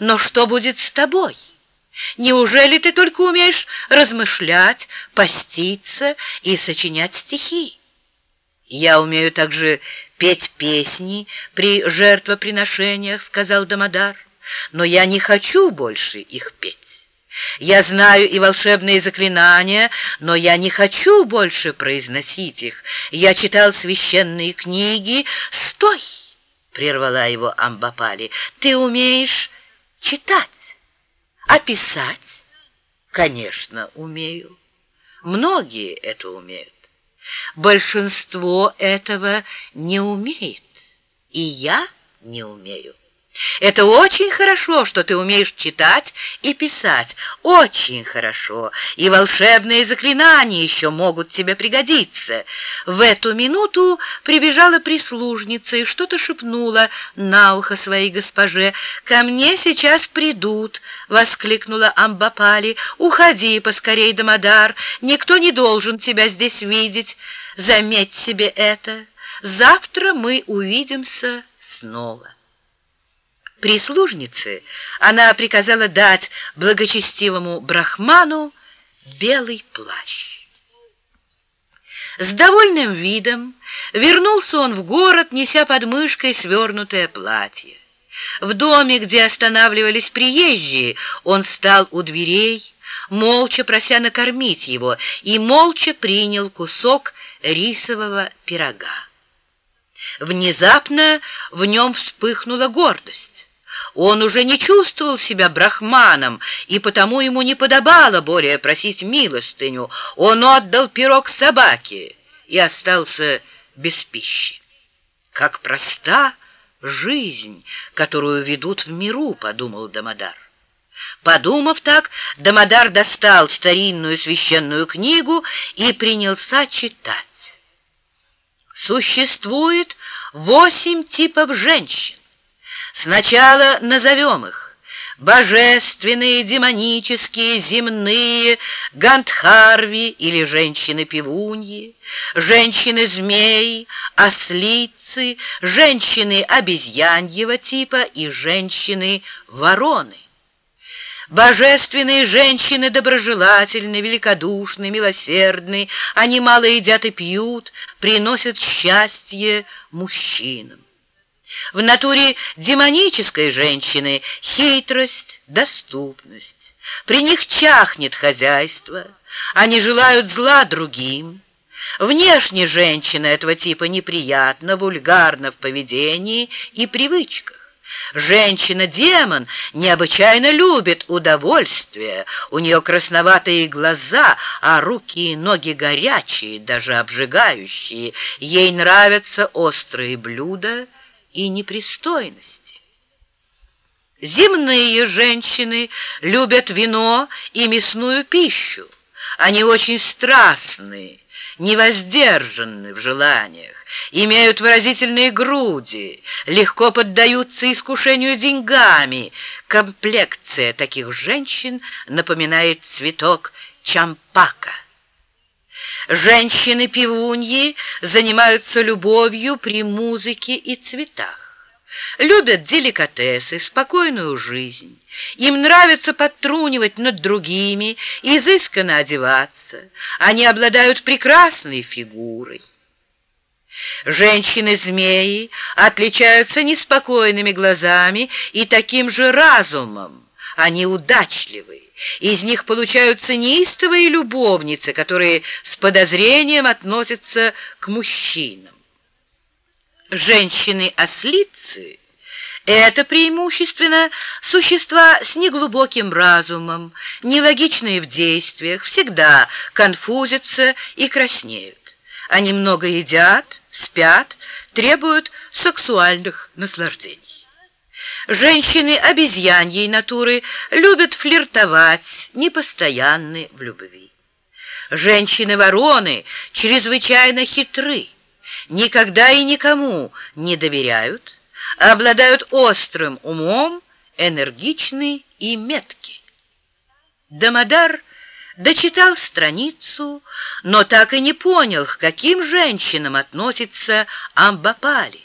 Но что будет с тобой? Неужели ты только умеешь размышлять, поститься и сочинять стихи? Я умею также петь песни при жертвоприношениях, сказал Дамодар, но я не хочу больше их петь. Я знаю и волшебные заклинания, но я не хочу больше произносить их. Я читал священные книги. Стой! прервала его Амбапали. Ты умеешь читать, а писать? Конечно, умею. Многие это умеют. Большинство этого не умеет, и я не умею. Это очень хорошо, что ты умеешь читать и писать. Очень хорошо. И волшебные заклинания еще могут тебе пригодиться. В эту минуту прибежала прислужница и что-то шепнула на ухо своей госпоже. «Ко мне сейчас придут!» — воскликнула Амбапали. «Уходи поскорей, Дамодар. Никто не должен тебя здесь видеть. Заметь себе это. Завтра мы увидимся снова». Прислужнице она приказала дать благочестивому брахману белый плащ. С довольным видом вернулся он в город, неся под мышкой свернутое платье. В доме, где останавливались приезжие, он стал у дверей, молча прося накормить его, и молча принял кусок рисового пирога. Внезапно в нем вспыхнула гордость. Он уже не чувствовал себя брахманом, и потому ему не подобало более просить милостыню. Он отдал пирог собаке и остался без пищи. Как проста жизнь, которую ведут в миру, подумал Дамодар. Подумав так, Дамодар достал старинную священную книгу и принялся читать. Существует восемь типов женщин. Сначала назовем их. Божественные, демонические, земные, гандхарви или женщины-пивуньи, женщины-змеи, ослицы, женщины обезьяньего типа и женщины-вороны. Божественные женщины доброжелательны, великодушны, милосердны, они мало едят и пьют, приносят счастье мужчинам. В натуре демонической женщины хитрость, доступность. При них чахнет хозяйство, они желают зла другим. Внешне женщина этого типа неприятна, вульгарна в поведении и привычках. Женщина-демон необычайно любит удовольствие. У нее красноватые глаза, а руки и ноги горячие, даже обжигающие. Ей нравятся острые блюда – и непристойности. Земные женщины любят вино и мясную пищу. Они очень страстные, невоздержанны в желаниях, имеют выразительные груди, легко поддаются искушению деньгами. Комплекция таких женщин напоминает цветок чампака. Женщины-пивуньи занимаются любовью при музыке и цветах. Любят деликатесы, спокойную жизнь. Им нравится подтрунивать над другими, изысканно одеваться. Они обладают прекрасной фигурой. Женщины-змеи отличаются неспокойными глазами и таким же разумом. Они удачливы. Из них получаются неистовые любовницы, которые с подозрением относятся к мужчинам. Женщины-ослицы — это преимущественно существа с неглубоким разумом, нелогичные в действиях, всегда конфузятся и краснеют. Они много едят, спят, требуют сексуальных наслаждений. Женщины обезьяньей натуры любят флиртовать, непостоянны в любви. Женщины-вороны чрезвычайно хитры, никогда и никому не доверяют, обладают острым умом, энергичны и метки. Дамодар дочитал страницу, но так и не понял, к каким женщинам относится Амбапали.